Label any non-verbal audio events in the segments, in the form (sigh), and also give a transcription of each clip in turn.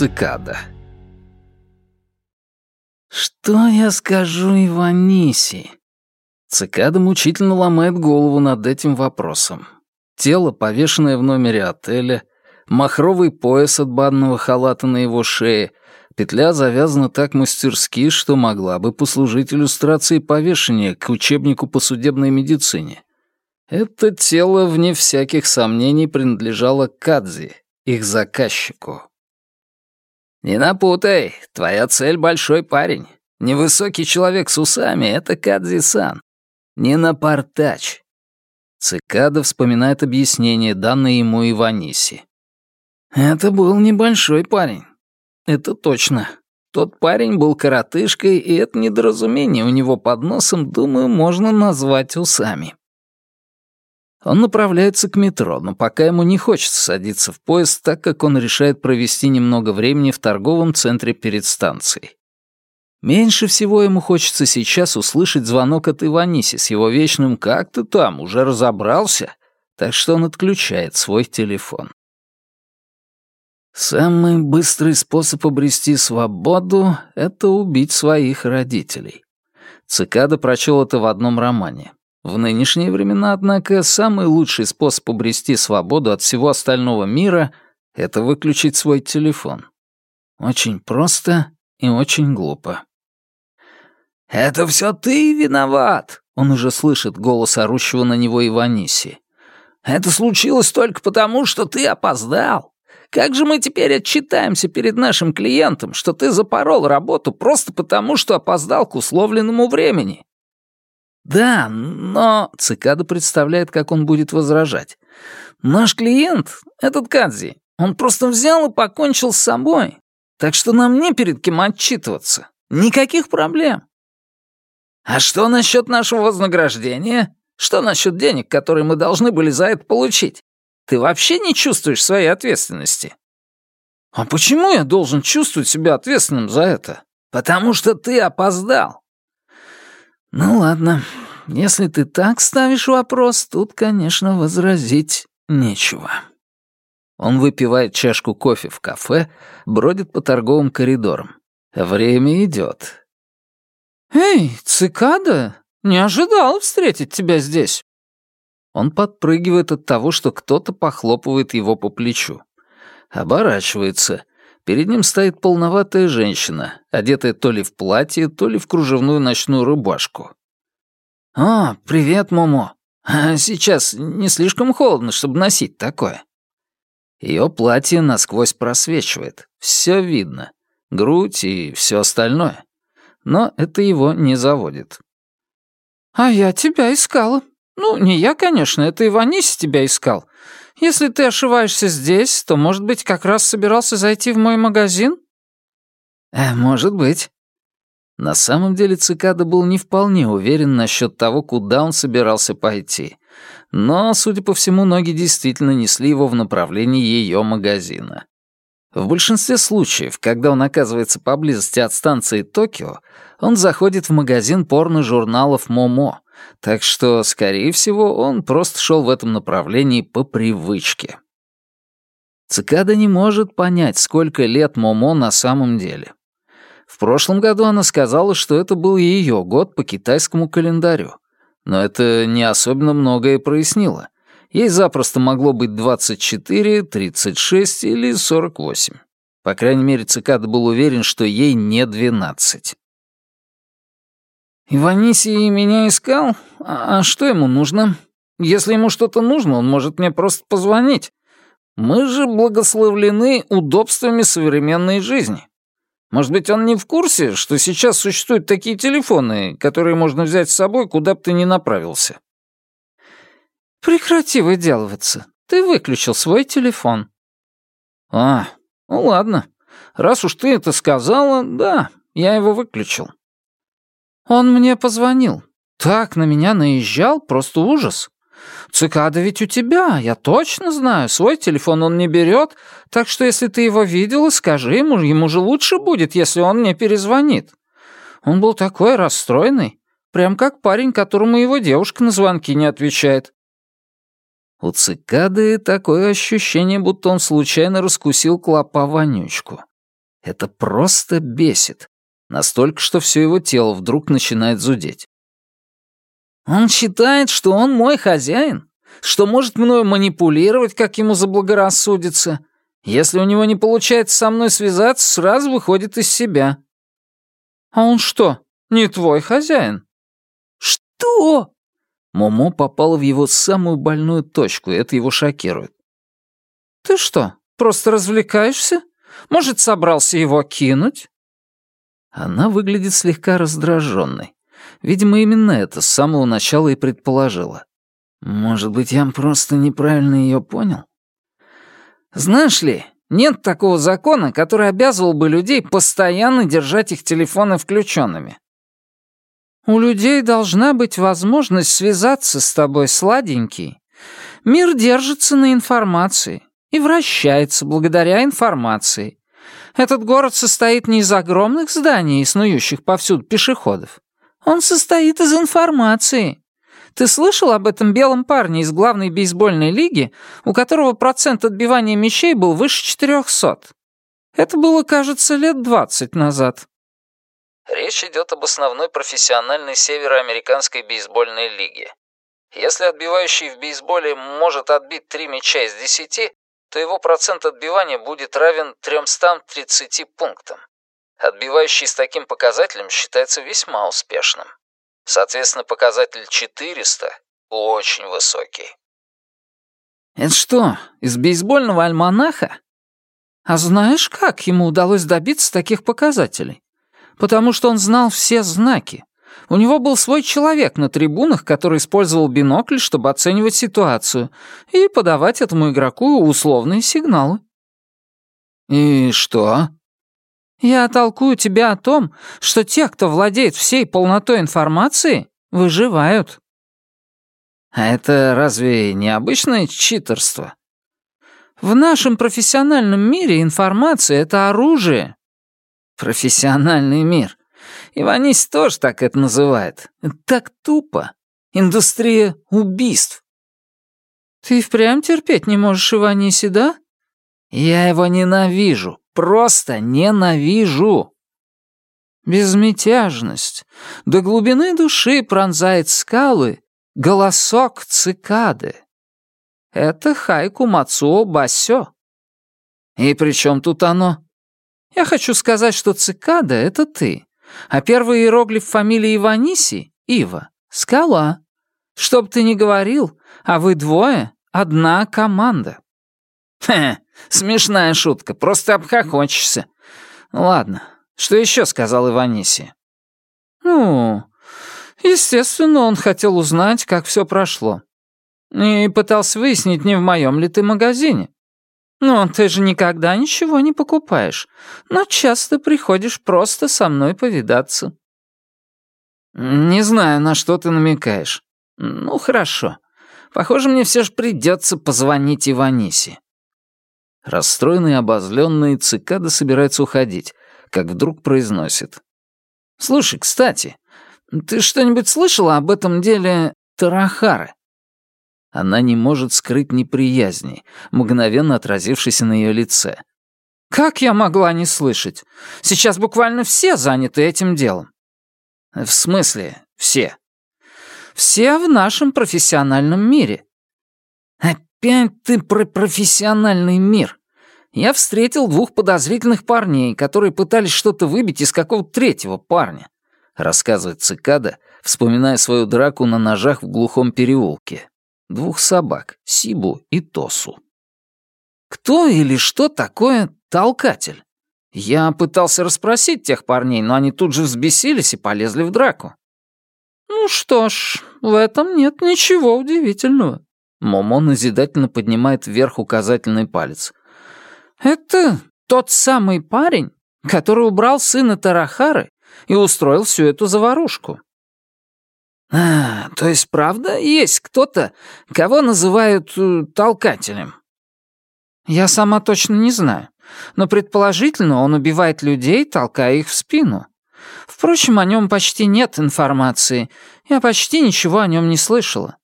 Цикада. Что я скажу Иваниси? Цикада мучительно ломает голову над этим вопросом. Тело, повешенное в номере отеля, махровый пояс от банного халата на его шее, петля завязана так мастерски, что могла бы послужить иллюстрацией повешения к учебнику по судебной медицине. Это тело, вне всяких сомнений, принадлежало Кадзи, их заказчику. «Не напутай, твоя цель — большой парень. Невысокий человек с усами — это Кадзи-сан. Не напортач». Цикада вспоминает объяснение, данное ему Иваниси. «Это был небольшой парень. Это точно. Тот парень был коротышкой, и это недоразумение у него под носом, думаю, можно назвать усами». Он направляется к метро, но пока ему не хочется садиться в поезд, так как он решает провести немного времени в торговом центре перед станцией. Меньше всего ему хочется сейчас услышать звонок от Иваниси с его вечным «как ты там, уже разобрался?» Так что он отключает свой телефон. Самый быстрый способ обрести свободу — это убить своих родителей. Цикада прочел это в одном романе. В нынешние времена, однако, самый лучший способ обрести свободу от всего остального мира — это выключить свой телефон. Очень просто и очень глупо. «Это все ты виноват!» — он уже слышит голос орущего на него Иваниси. «Это случилось только потому, что ты опоздал. Как же мы теперь отчитаемся перед нашим клиентом, что ты запорол работу просто потому, что опоздал к условленному времени?» «Да, но...» — Цикада представляет, как он будет возражать. «Наш клиент, этот Кадзи, он просто взял и покончил с собой. Так что нам не перед кем отчитываться. Никаких проблем». «А что насчет нашего вознаграждения? Что насчет денег, которые мы должны были за это получить? Ты вообще не чувствуешь своей ответственности?» «А почему я должен чувствовать себя ответственным за это?» «Потому что ты опоздал. «Ну ладно, если ты так ставишь вопрос, тут, конечно, возразить нечего». Он выпивает чашку кофе в кафе, бродит по торговым коридорам. Время идет. «Эй, цикада, не ожидал встретить тебя здесь». Он подпрыгивает от того, что кто-то похлопывает его по плечу. Оборачивается. Перед ним стоит полноватая женщина, одетая то ли в платье, то ли в кружевную ночную рубашку. «О, привет, Момо. А сейчас не слишком холодно, чтобы носить такое?» Ее платье насквозь просвечивает. Все видно. Грудь и все остальное. Но это его не заводит. «А я тебя искала. Ну, не я, конечно, это Иванис тебя искал. Если ты ошиваешься здесь, то, может быть, как раз собирался зайти в мой магазин?» «Э, может быть». На самом деле Цикада был не вполне уверен насчет того, куда он собирался пойти. Но, судя по всему, ноги действительно несли его в направлении ее магазина. В большинстве случаев, когда он оказывается поблизости от станции Токио, он заходит в магазин порно-журналов «Момо», так что, скорее всего, он просто шел в этом направлении по привычке. Цикада не может понять, сколько лет Момо на самом деле. В прошлом году она сказала, что это был ее год по китайскому календарю. Но это не особенно многое прояснило. Ей запросто могло быть 24, 36 или 48. По крайней мере, Цикада был уверен, что ей не 12. «Иванисий меня искал? А, а что ему нужно? Если ему что-то нужно, он может мне просто позвонить. Мы же благословлены удобствами современной жизни. Может быть, он не в курсе, что сейчас существуют такие телефоны, которые можно взять с собой, куда бы ты ни направился?» «Прекрати выделываться. Ты выключил свой телефон». «А, ну ладно. Раз уж ты это сказала, да, я его выключил. Он мне позвонил. Так на меня наезжал, просто ужас. Цикада ведь у тебя, я точно знаю. Свой телефон он не берет, так что если ты его видела, скажи ему, ему же лучше будет, если он мне перезвонит. Он был такой расстроенный, прям как парень, которому его девушка на звонки не отвечает. У цикады такое ощущение, будто он случайно раскусил клопа вонючку. Это просто бесит. Настолько, что все его тело вдруг начинает зудеть. «Он считает, что он мой хозяин, что может мною манипулировать, как ему заблагорассудится. Если у него не получается со мной связаться, сразу выходит из себя». «А он что, не твой хозяин?» «Что?» Момо попала в его самую больную точку, и это его шокирует. «Ты что, просто развлекаешься? Может, собрался его кинуть?» Она выглядит слегка раздраженной. Видимо, именно это с самого начала и предположила. Может быть, я просто неправильно ее понял? Знаешь ли, нет такого закона, который обязывал бы людей постоянно держать их телефоны включенными. У людей должна быть возможность связаться с тобой, сладенький. Мир держится на информации и вращается благодаря информации. Этот город состоит не из огромных зданий снующих повсюду пешеходов. Он состоит из информации. Ты слышал об этом белом парне из главной бейсбольной лиги, у которого процент отбивания мячей был выше 400? Это было, кажется, лет 20 назад. Речь идет об основной профессиональной североамериканской бейсбольной лиге. Если отбивающий в бейсболе может отбить 3 мяча из 10, то его процент отбивания будет равен 330 пунктам. Отбивающий с таким показателем считается весьма успешным. Соответственно, показатель 400 очень высокий. Это что, из бейсбольного альманаха? А знаешь, как ему удалось добиться таких показателей? Потому что он знал все знаки. У него был свой человек на трибунах, который использовал бинокль, чтобы оценивать ситуацию и подавать этому игроку условные сигналы. «И что?» «Я толкую тебя о том, что те, кто владеет всей полнотой информации, выживают». «А это разве не обычное читерство?» «В нашем профессиональном мире информация — это оружие». «Профессиональный мир. Иванись тоже так это называет. Так тупо. Индустрия убийств. Ты впрямь терпеть не можешь Иваниси, да? Я его ненавижу. Просто ненавижу. Безмятежность. До глубины души пронзает скалы голосок цикады. Это хайку Мацуо Басё. И при чем тут оно? Я хочу сказать, что цикада — это ты. А первый иероглиф фамилии Иваниси — Ива, скала. Что бы ты ни говорил, а вы двое — одна команда. Хе, смешная шутка, просто обхохочешься. Ладно, что еще сказал Иваниси? Ну, естественно, он хотел узнать, как все прошло. И пытался выяснить, не в моем ли ты магазине. «Ну, ты же никогда ничего не покупаешь, но часто приходишь просто со мной повидаться». «Не знаю, на что ты намекаешь. Ну, хорошо. Похоже, мне все же придется позвонить Иванисе». Расстроенный и обозленный, цикада собирается уходить, как вдруг произносит. «Слушай, кстати, ты что-нибудь слышала об этом деле Тарахары?» Она не может скрыть неприязни, мгновенно отразившейся на ее лице. «Как я могла не слышать? Сейчас буквально все заняты этим делом». «В смысле все?» «Все в нашем профессиональном мире». «Опять ты про профессиональный мир. Я встретил двух подозрительных парней, которые пытались что-то выбить из какого-то третьего парня», рассказывает Цикада, вспоминая свою драку на ножах в глухом переулке, двух собак, Сибу и Тосу. Кто или что такое толкатель? Я пытался расспросить тех парней, но они тут же взбесились и полезли в драку. Ну что ж, в этом нет ничего удивительного. Момо назидательно поднимает вверх указательный палец. Это тот самый парень, который убрал сына Тарахары и устроил всю эту заварушку. «А, то есть правда есть кто-то, кого называют э, толкателем?» «Я сама точно не знаю, но предположительно он убивает людей, толкая их в спину. Впрочем, о нем почти нет информации. Я почти ничего о нем не слышала».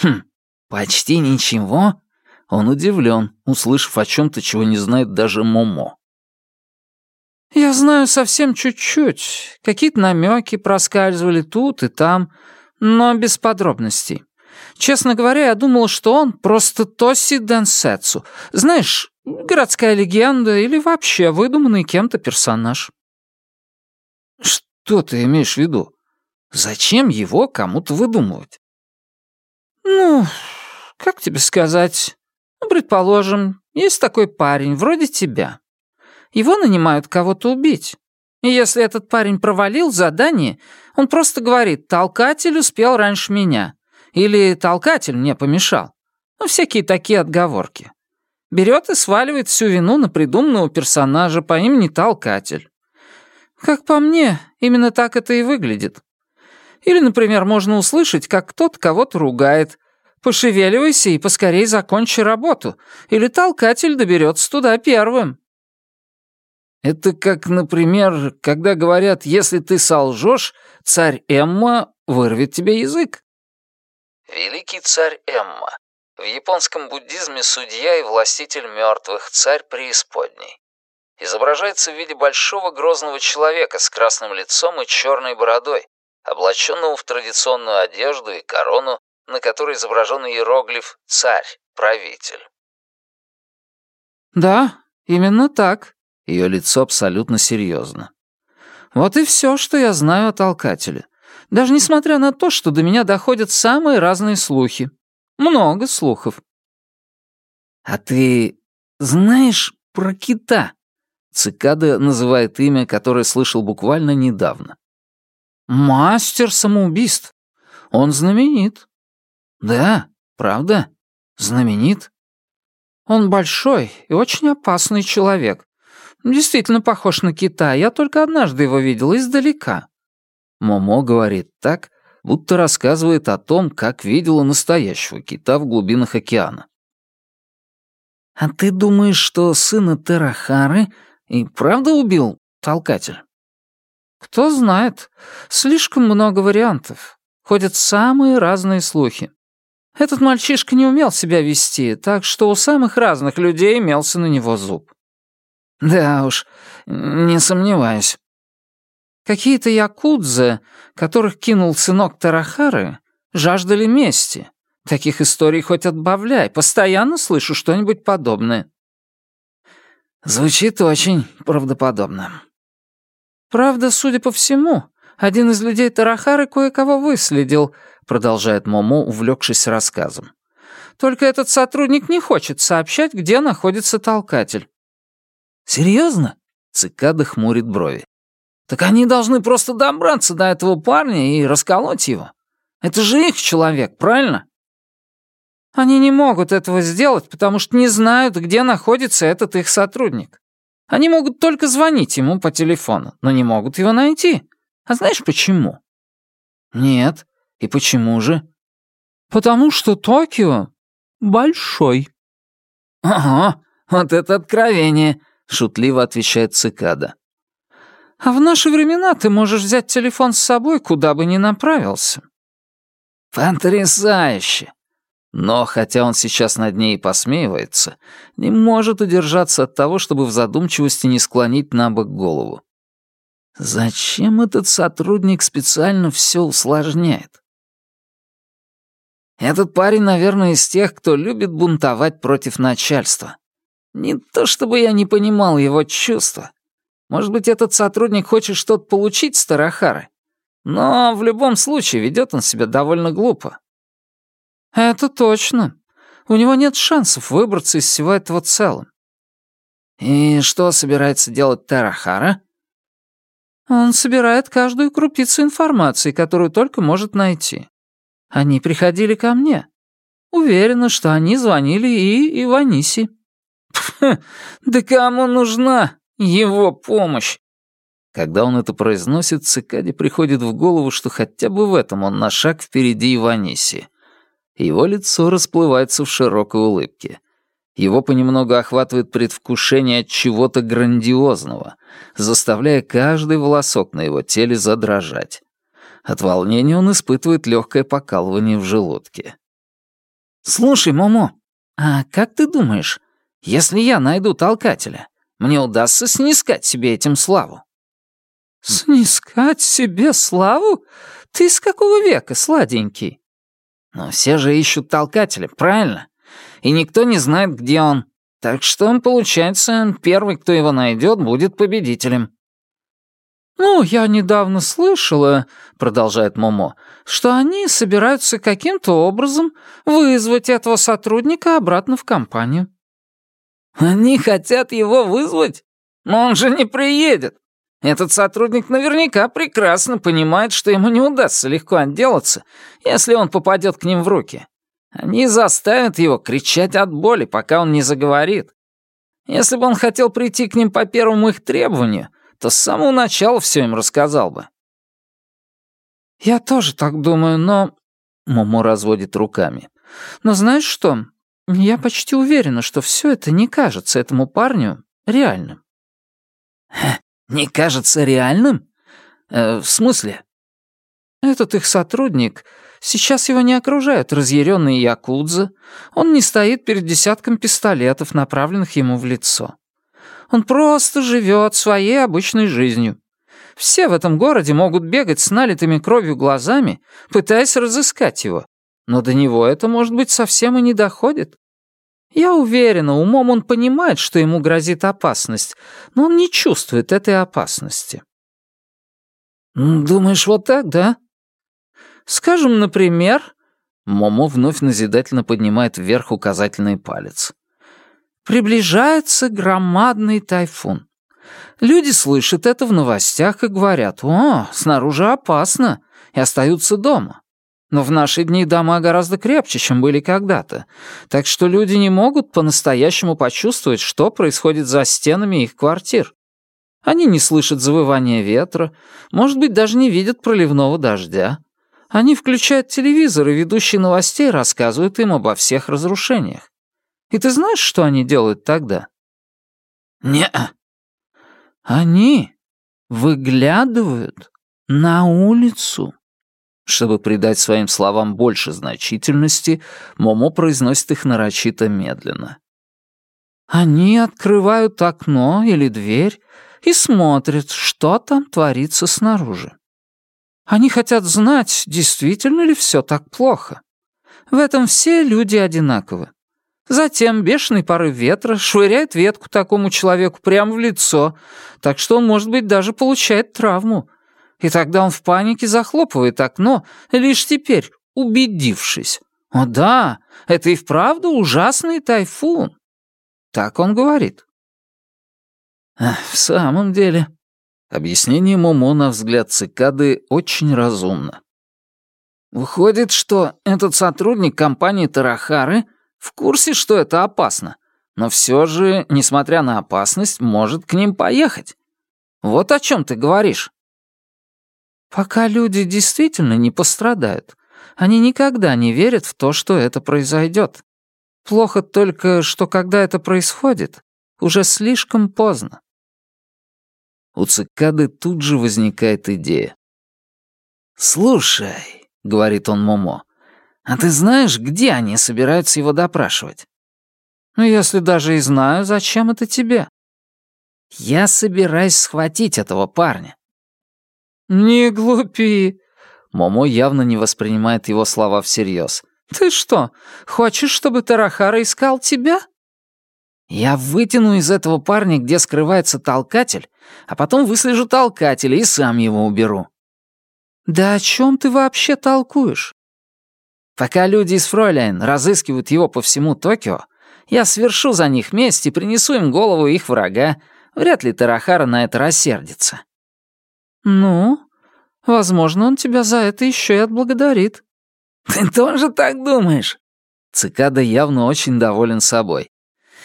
«Хм, почти ничего?» Он удивлен, услышав о чем-то, чего не знает даже Момо. «Я знаю совсем чуть-чуть. Какие-то намеки проскальзывали тут и там, но без подробностей. Честно говоря, я думал, что он просто toshi densetsu. Знаешь, городская легенда или вообще выдуманный кем-то персонаж». «Что ты имеешь в виду? Зачем его кому-то выдумывать?» «Ну, как тебе сказать? Ну, предположим, есть такой парень, вроде тебя. Его нанимают кого-то убить. И если этот парень провалил задание, он просто говорит «толкатель успел раньше меня» или «толкатель мне помешал». Ну, всякие такие отговорки. Берет и сваливает всю вину на придуманного персонажа по имени Толкатель. Как по мне, именно так это и выглядит. Или, например, можно услышать, как кто-то кого-то ругает. «Пошевеливайся и поскорей закончи работу», или «толкатель доберется туда первым». Это как, например, когда говорят, если ты солжешь, царь Эмма вырвет тебе язык. Великий царь Эмма. В японском буддизме судья и властитель мертвых, царь преисподней. Изображается в виде большого грозного человека с красным лицом и черной бородой, облаченного в традиционную одежду и корону, на которой изображен иероглиф «царь», «правитель». «Да, именно так», ее лицо абсолютно серьезно. «Вот и все, что я знаю о толкателе. Даже несмотря на то, что до меня доходят самые разные слухи. Много слухов». «А ты знаешь про кита?» Цикада называет имя, которое слышал буквально недавно. «Мастер самоубийств. Он знаменит». «Да, правда? Знаменит?» «Он большой и очень опасный человек. Действительно похож на кита, я только однажды его видел издалека». Момо говорит так, будто рассказывает о том, как видела настоящего кита в глубинах океана. «А ты думаешь, что сына Терахары и правда убил толкатель?» «Кто знает. Слишком много вариантов. Ходят самые разные слухи. Этот мальчишка не умел себя вести, так что у самых разных людей имелся на него зуб. Да уж, не сомневаюсь. Какие-то якудзы, которых кинул сынок Тарахары, жаждали мести. Таких историй хоть отбавляй, постоянно слышу что-нибудь подобное. Звучит очень правдоподобно. Правда, судя по всему, один из людей Тарахары кое-кого выследил, продолжает Момо, увлекшись рассказом. Только этот сотрудник не хочет сообщать, где находится толкатель. «Серьезно?» — Цикада хмурит брови. «Так они должны просто добраться до этого парня и расколоть его. Это же их человек, правильно?» «Они не могут этого сделать, потому что не знают, где находится этот их сотрудник. Они могут только звонить ему по телефону, но не могут его найти. А знаешь почему?» «Нет. И почему же?» «Потому что Токио большой». «Ага, вот это откровение», — шутливо отвечает цикада. «А в наши времена ты можешь взять телефон с собой, куда бы ни направился». «Потрясающе!» Но, хотя он сейчас над ней и посмеивается, не может удержаться от того, чтобы в задумчивости не склонить на бок голову. Зачем этот сотрудник специально все усложняет? Этот парень, наверное, из тех, кто любит бунтовать против начальства. Не то чтобы я не понимал его чувства. Может быть, этот сотрудник хочет что-то получить с Тарахары. Но в любом случае ведет он себя довольно глупо. Это точно. У него нет шансов выбраться из всего этого целым. И что собирается делать Тарахара? Он собирает каждую крупицу информации, которую только может найти. Они приходили ко мне. Уверена, что они звонили и Иваниси. Да кому нужна его помощь? Когда он это произносит, Цикаде приходит в голову, что хотя бы в этом он на шаг впереди Иваниси. Его лицо расплывается в широкой улыбке. Его понемногу охватывает предвкушение от чего-то грандиозного, заставляя каждый волосок на его теле задрожать. От волнения он испытывает легкое покалывание в желудке. «Слушай, Момо, а как ты думаешь, если я найду толкателя, мне удастся снискать себе этим славу». «Снискать себе славу? Ты с какого века, сладенький?» «Но все же ищут толкателя, правильно? И никто не знает, где он. Так что, он получается, первый, кто его найдет, будет победителем». «Ну, я недавно слышала, — продолжает Момо, — что они собираются каким-то образом вызвать этого сотрудника обратно в компанию». «Они хотят его вызвать? Но он же не приедет. Этот сотрудник наверняка прекрасно понимает, что ему не удастся легко отделаться, если он попадет к ним в руки. Они заставят его кричать от боли, пока он не заговорит. Если бы он хотел прийти к ним по первому их требованию, то с самого начала все им рассказал бы. «Я тоже так думаю, но...» Момо разводит руками. «Но знаешь что? Я почти уверена, что все это не кажется этому парню реальным». «Не кажется реальным? Э, в смысле?» «Этот их сотрудник Сейчас его не окружают разъяренные якудзы, он не стоит перед десятком пистолетов, направленных ему в лицо. Он просто живет своей обычной жизнью. Все в этом городе могут бегать с налитыми кровью глазами, пытаясь разыскать его, но до него это, может быть, совсем и не доходит. Я уверена, умом он понимает, что ему грозит опасность, но он не чувствует этой опасности. «Думаешь, вот так, да?» Скажем, например...» Момо вновь назидательно поднимает вверх указательный палец. «Приближается громадный тайфун. Люди слышат это в новостях и говорят, «О, снаружи опасно», и остаются дома. Но в наши дни дома гораздо крепче, чем были когда-то, так что люди не могут по-настоящему почувствовать, что происходит за стенами их квартир. Они не слышат завывания ветра, может быть, даже не видят проливного дождя. Они включают телевизор, и ведущие новостей рассказывают им обо всех разрушениях. И ты знаешь, что они делают тогда? не Они выглядывают на улицу. Чтобы придать своим словам больше значительности, Момо произносит их нарочито медленно. Они открывают окно или дверь и смотрят, что там творится снаружи. Они хотят знать, действительно ли все так плохо. В этом все люди одинаковы. Затем бешеный порыв ветра швыряет ветку такому человеку прямо в лицо, так что он, может быть, даже получает травму. И тогда он в панике захлопывает окно, лишь теперь убедившись. «О да, это и вправду ужасный тайфун». Так он говорит. «В самом деле, Объяснение Момо на взгляд цикады очень разумно. Выходит, что этот сотрудник компании Тарахары в курсе, что это опасно, но все же, несмотря на опасность, может к ним поехать. Вот о чем ты говоришь. Пока люди действительно не пострадают, они никогда не верят в то, что это произойдет. Плохо только, что когда это происходит, уже слишком поздно. У цикады тут же возникает идея. «Слушай», — говорит он Момо, — «а ты знаешь, где они собираются его допрашивать?» «Ну, если даже и знаю, зачем это тебе?» «Я собираюсь схватить этого парня». «Не глупи», Момо явно не воспринимает его слова всерьез. «Ты что, хочешь, чтобы Тарахара искал тебя?» Я вытяну из этого парня, где скрывается толкатель, а потом выслежу толкателя и сам его уберу». «Да о чем ты вообще толкуешь?» «Пока люди из Фройляйн разыскивают его по всему Токио, я свершу за них месть и принесу им голову их врага. Вряд ли Тарахара на это рассердится». «Ну, возможно, он тебя за это еще и отблагодарит». (laughs) «Ты тоже так думаешь?» Цикада явно очень доволен собой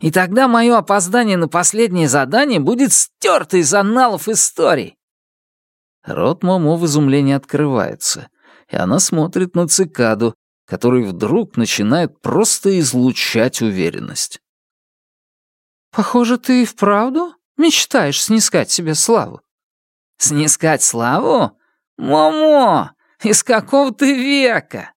и тогда мое опоздание на последнее задание будет стерто из анналов истории». Рот Момо в изумлении открывается, и она смотрит на цикаду, который вдруг начинает просто излучать уверенность. «Похоже, ты и вправду мечтаешь снискать себе славу». «Снискать славу? Момо, из какого ты века?»